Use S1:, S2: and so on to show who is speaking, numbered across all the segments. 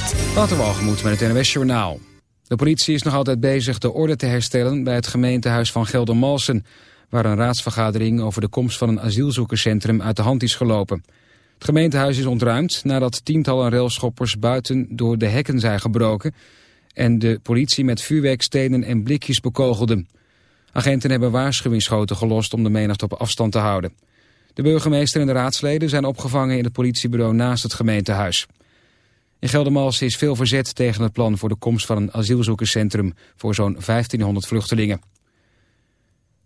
S1: Sport.
S2: Waterwalgemoed met het NWS Journaal. De politie is nog altijd bezig de orde te herstellen bij het gemeentehuis van Geldermalsen... waar een raadsvergadering over de komst van een asielzoekerscentrum uit de hand is gelopen. Het gemeentehuis is ontruimd nadat tientallen railschoppers buiten door de hekken zijn gebroken... en de politie met vuurwerkstenen en blikjes bekogelden. Agenten hebben waarschuwingsschoten gelost om de menigte op afstand te houden. De burgemeester en de raadsleden zijn opgevangen in het politiebureau naast het gemeentehuis. In Geldermals is veel verzet tegen het plan voor de komst van een asielzoekerscentrum voor zo'n 1500 vluchtelingen.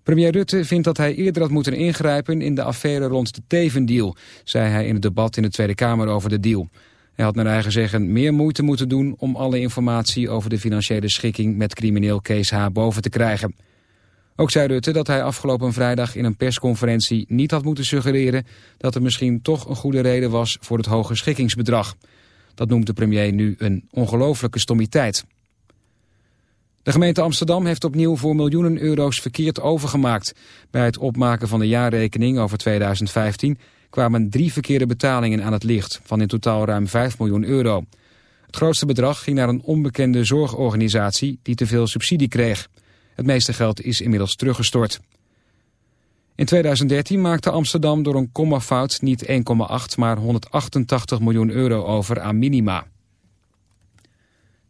S2: Premier Rutte vindt dat hij eerder had moeten ingrijpen in de affaire rond de Tevendeal, zei hij in het debat in de Tweede Kamer over de deal. Hij had naar eigen zeggen meer moeite moeten doen om alle informatie over de financiële schikking met crimineel Kees H. boven te krijgen. Ook zei Rutte dat hij afgelopen vrijdag in een persconferentie niet had moeten suggereren dat er misschien toch een goede reden was voor het hoge schikkingsbedrag. Dat noemt de premier nu een ongelofelijke stommiteit. De gemeente Amsterdam heeft opnieuw voor miljoenen euro's verkeerd overgemaakt. Bij het opmaken van de jaarrekening over 2015 kwamen drie verkeerde betalingen aan het licht van in totaal ruim 5 miljoen euro. Het grootste bedrag ging naar een onbekende zorgorganisatie die te veel subsidie kreeg. Het meeste geld is inmiddels teruggestort. In 2013 maakte Amsterdam door een kommafout niet 1,8 maar 188 miljoen euro over aan minima.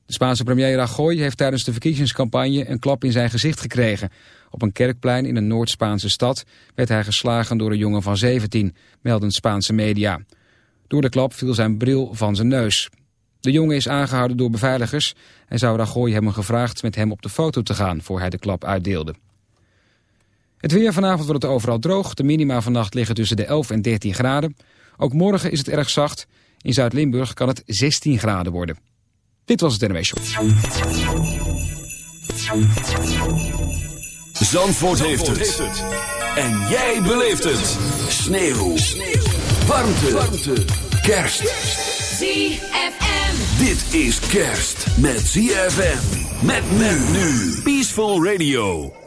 S2: De Spaanse premier Rajoy heeft tijdens de verkiezingscampagne een klap in zijn gezicht gekregen. Op een kerkplein in een Noord-Spaanse stad werd hij geslagen door een jongen van 17, melden Spaanse media. Door de klap viel zijn bril van zijn neus. De jongen is aangehouden door beveiligers en zou Rajoy hebben gevraagd met hem op de foto te gaan voor hij de klap uitdeelde. Het weer vanavond wordt het overal droog. De minima vannacht liggen tussen de 11 en 13 graden. Ook morgen is het erg zacht. In Zuid-Limburg kan het 16 graden worden. Dit was het NW Show.
S1: Zandvoort, heeft, het. En jij beleeft het. Sneeuw. Sneeuw. Warmte. Warmte. Kerst.
S3: ZFM.
S1: Dit is kerst met ZFM. Met men nu. Peaceful Radio.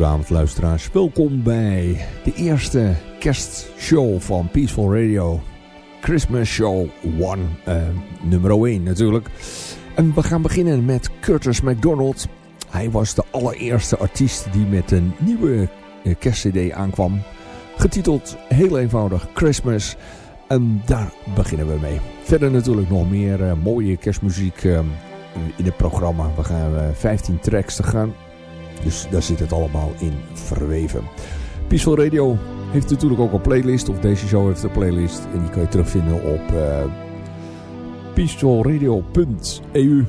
S4: Hele goede avond luisteraars. Welkom bij de eerste kerstshow van Peaceful Radio. Christmas Show 1, uh, nummer 1 natuurlijk. En we gaan beginnen met Curtis McDonald. Hij was de allereerste artiest die met een nieuwe uh, kerstcd aankwam. Getiteld heel eenvoudig Christmas. En daar beginnen we mee. Verder natuurlijk nog meer uh, mooie kerstmuziek in het programma. We gaan 15 tracks te gaan. Dus daar zit het allemaal in verweven. Peaceful Radio heeft natuurlijk ook een playlist. Of deze show heeft een playlist. En die kan je terugvinden op uh, peacefulradio.eu.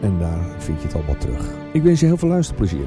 S4: En daar vind je het allemaal terug. Ik wens je heel veel luisterplezier.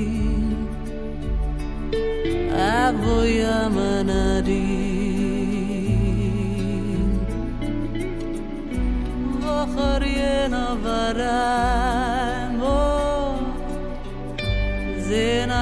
S3: voya manadim vocher yena varam oh, zena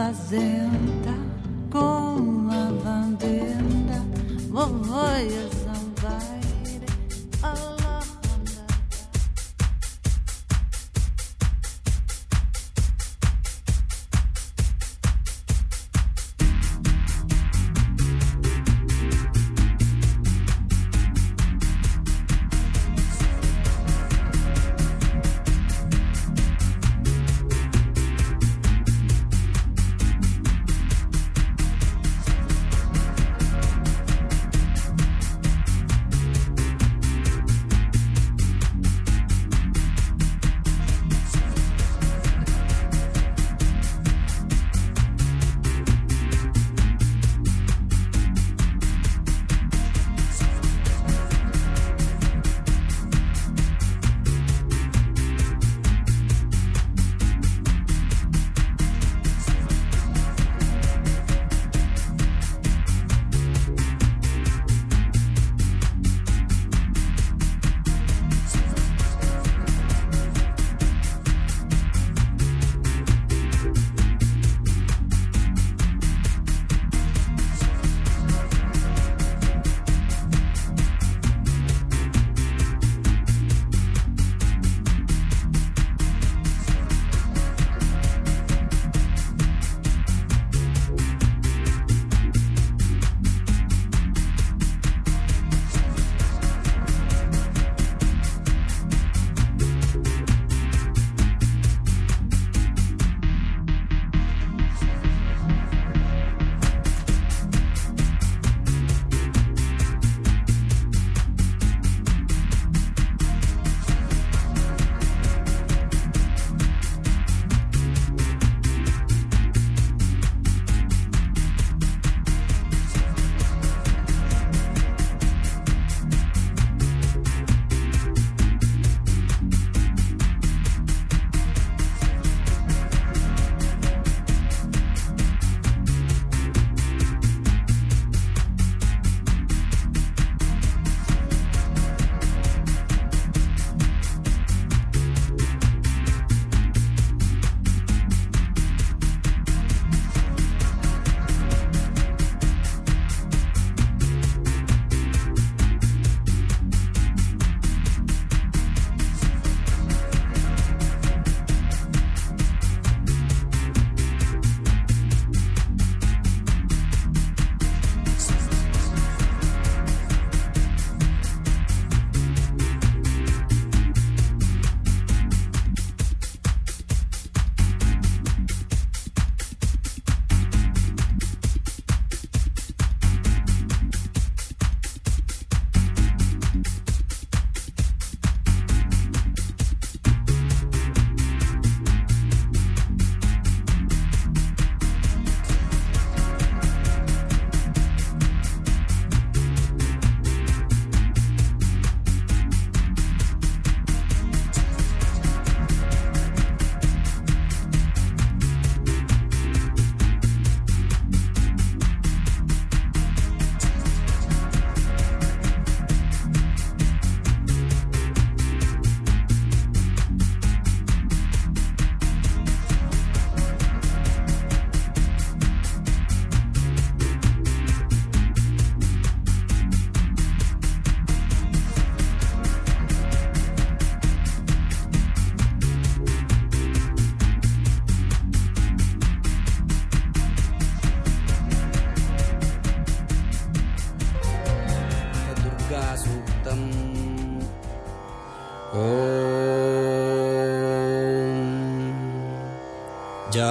S3: vazio.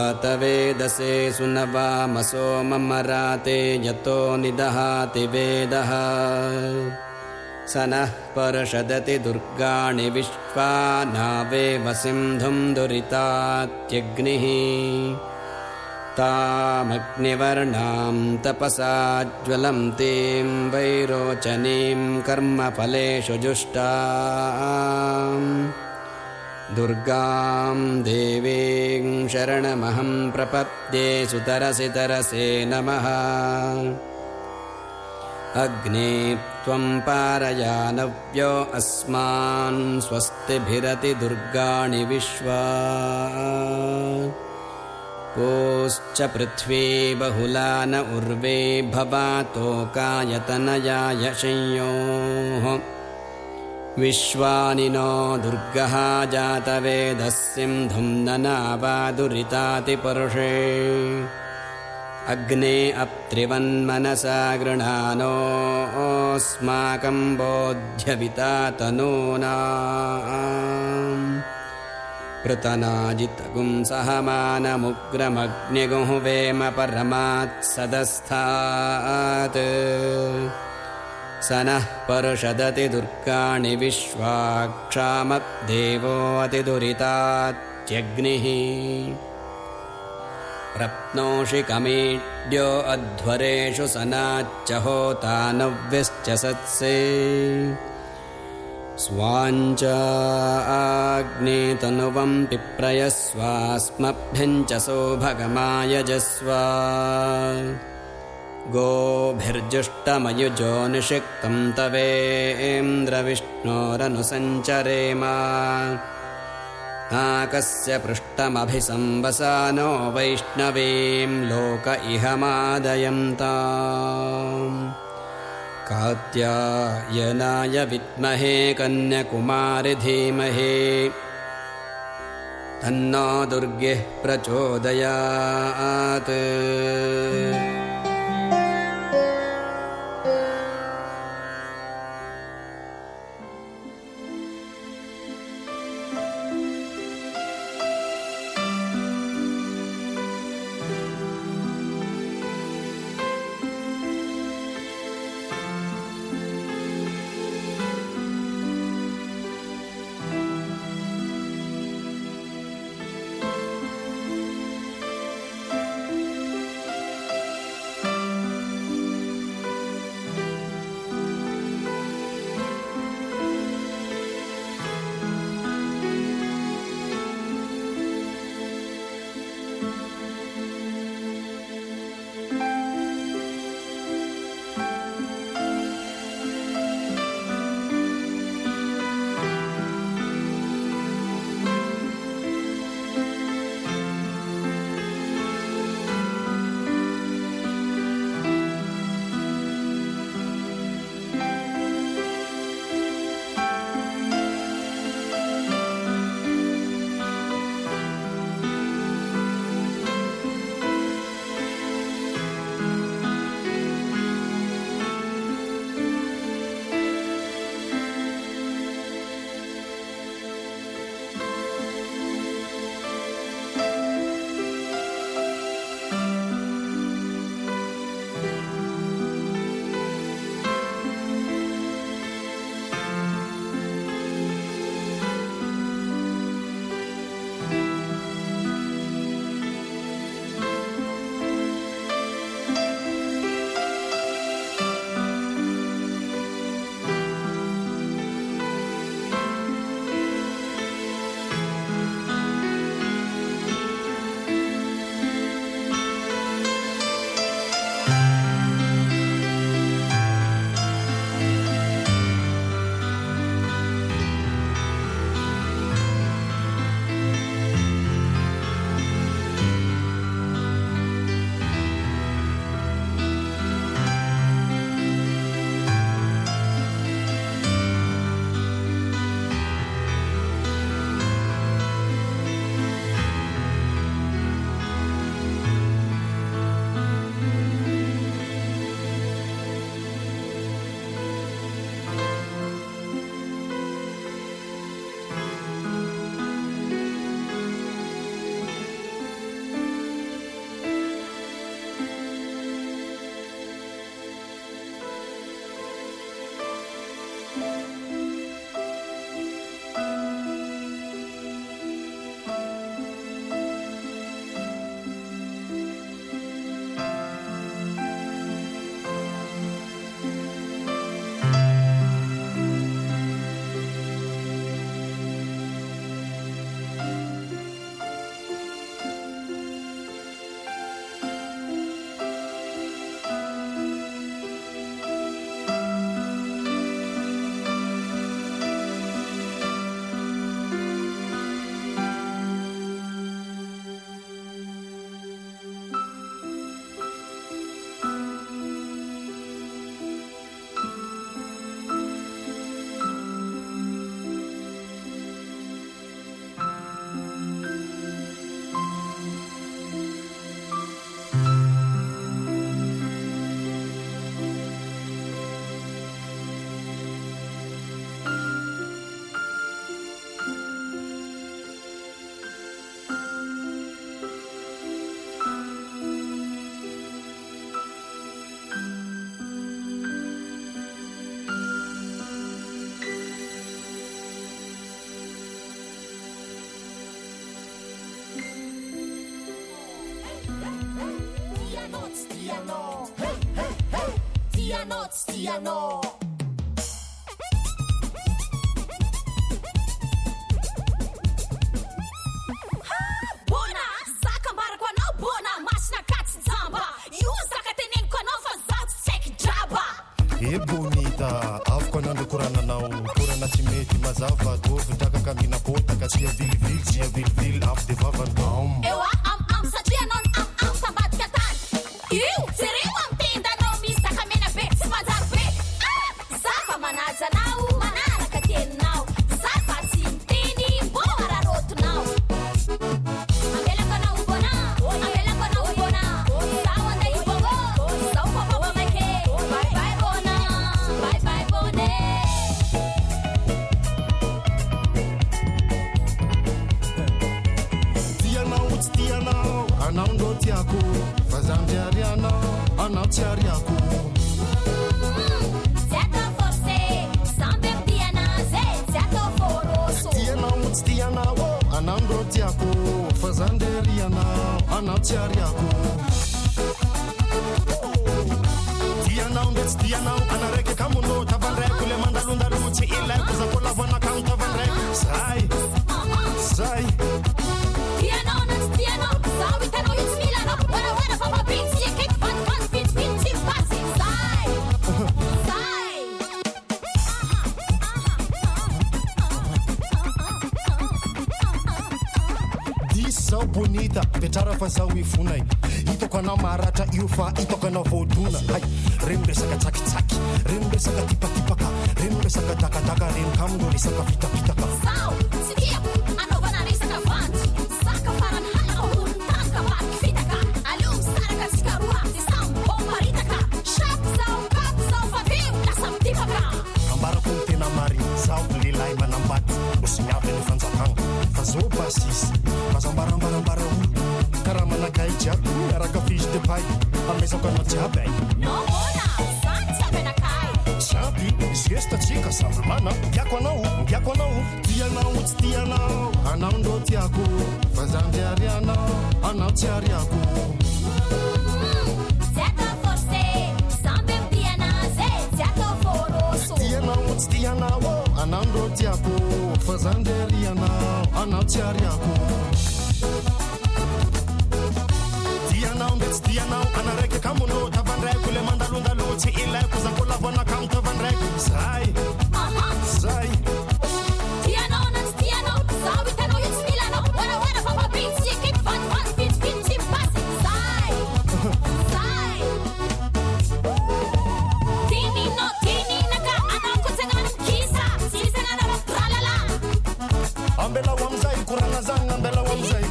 S5: जातवेदसे सुनवामसो ममराते यतो निदहाति वेदः। स नः पर्षदति दुर्गाणि विश्वा नावेव सिन्धुं दुरितात्यग्निः। तामग्निवर्णां तपसा ज्वलन्तीं वैरोचनीं कर्मफलेषु जुष्टाम् दुर्गां देवीं शरणमहं प्रपद्ये सुतरसि तरसे नमः। अग्ने त्वं पारयानव्यो अस्मान् स्वस्तिभिरति दुर्गाणि विश्वा। कोश्च पृथ्वी बहुला न उर्वे भवातोकायतनयाय संयोः विश्वानिनो दुर्गः जातवेधस्यं धुम्नना अग्ने अप्त्रिवन्मनसा गृह्णानोऽस्माकम् बोध्यविता तनूना पृतनाजितपुंसहमानमुग्रमग्न्यगुह्वेमपरमात्सदस्थात् स नः पर्षदति दुर्गाणि विश्वाक्षामद्देवोऽतिदुरितात्यग्निः प्रप्नोषि कमीड्यो अध्वरेषु सनाच्च होतानव्यश्च सत्से। स्वाञ्च आग्नेतनुवं पिप्रयस्वास्मभ्यं च सौभगमायजस्व गोभिर्जुष्टमयुजो निषिक्तं तवेन्द्रविष्णोरनुसञ्चरेम नाकस्य पृष्ठमभिसंवसानो वैष्णवीं लोक इह मादयन्ताम् कात्यायनाय विद्महे कन्यकुमारि धीमहि। तन्नो दुर्गिः प्रचोदयात्
S6: fa
S7: itokana voadona ay reny resaka tsakitsaky reny tipatipaka reny dakadaka reny resaka vita
S6: fistatsika samymana tiako
S7: anao tiako anao. Tianao tsy tianao. Anao ndrô tiako. Fa za anao anao tsy
S6: ary ako
S7: tianao anao ndrô tiako. Fa za anao tsy ariako. istianao anaraiky kamonota vandraiko le mandalondalotsy ilaiko zakolavoanaka mitovandraiko zay.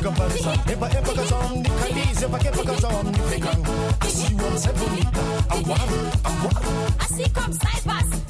S7: comparison. Epa epa kazom, ni kaliz, epa epa kazom, ni pekan. Asi won se bonita,
S8: aguaro, aguaro. Asi comme
S9: sniper.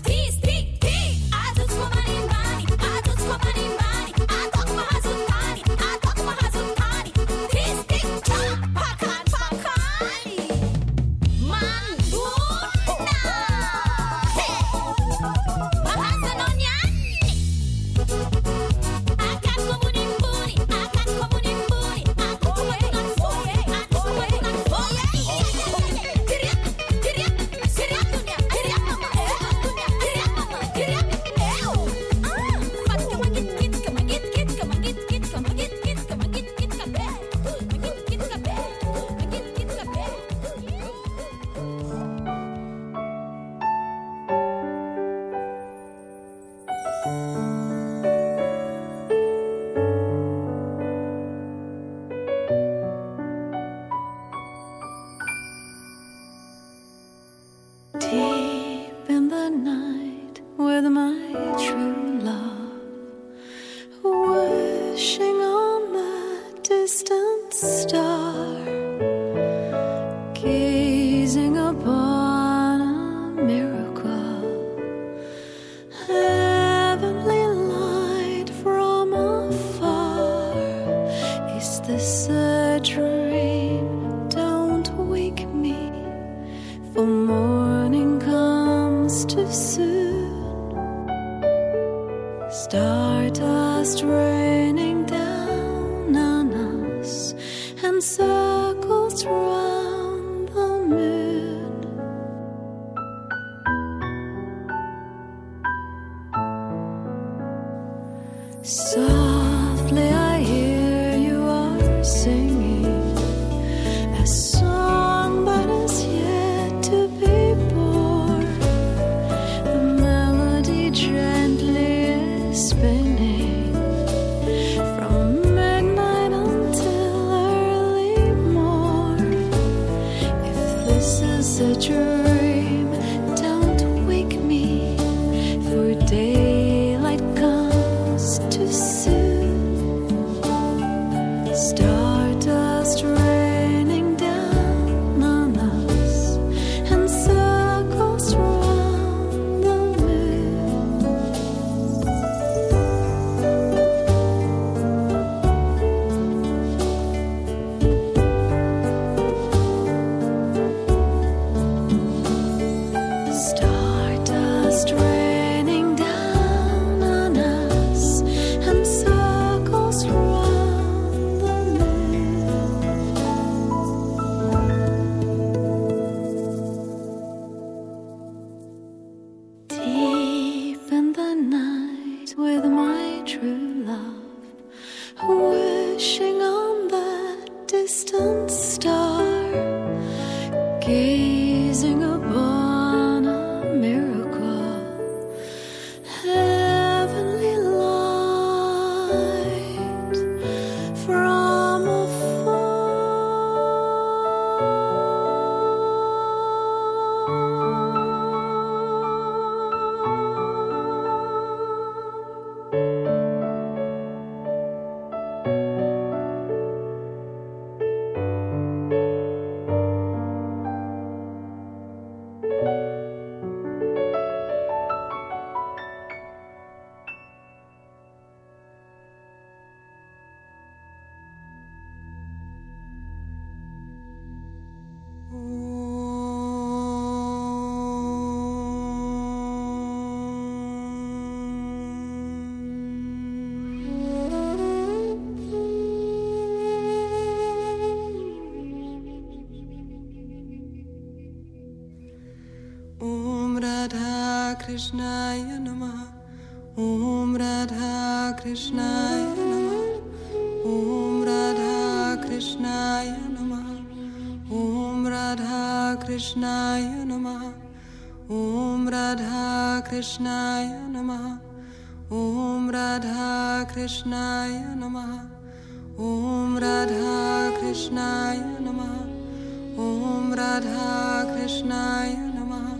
S9: Radha Krishnaya Namaha.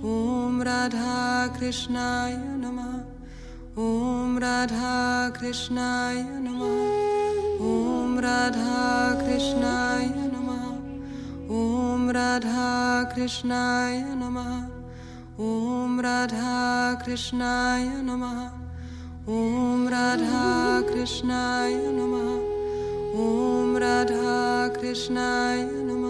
S9: Om Radha Krishnaya Namaha. Om Radha Krishnaya Namaha. Om Radha Krishnaya Namaha. Om Radha Krishnaya Namaha. Om Radha Krishnaya Namaha. Om Radha Krishnaya Namaha. Om Radha Krishnaya Namaha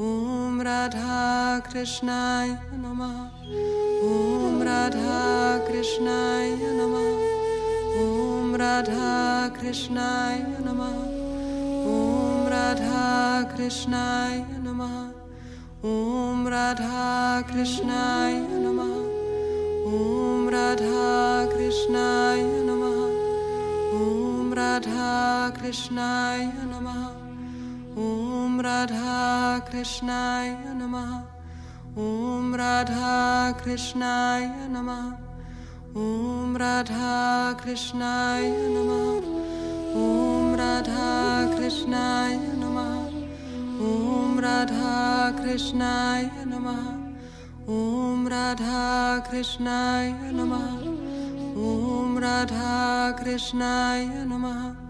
S9: Om Radha Krishnaya Namaha. Om Radha Krishnaya Namaha. Om Radha Krishnaya Namaha. Om Radha Krishnaya Namaha. Om Radha Krishnaya Namaha. Om Radha Krishnaya Namaha. Om Radha Krishnaya Namaha Om Radha Krishnaya Namaha. Om Radha Krishnaya Namaha. Om Radha Krishnaya Namaha. Om Radha Krishnaya Namaha. Om Radha Krishnaya Namaha. Om Radha Krishnaya Namaha. Om Radha Krishnaya Namaha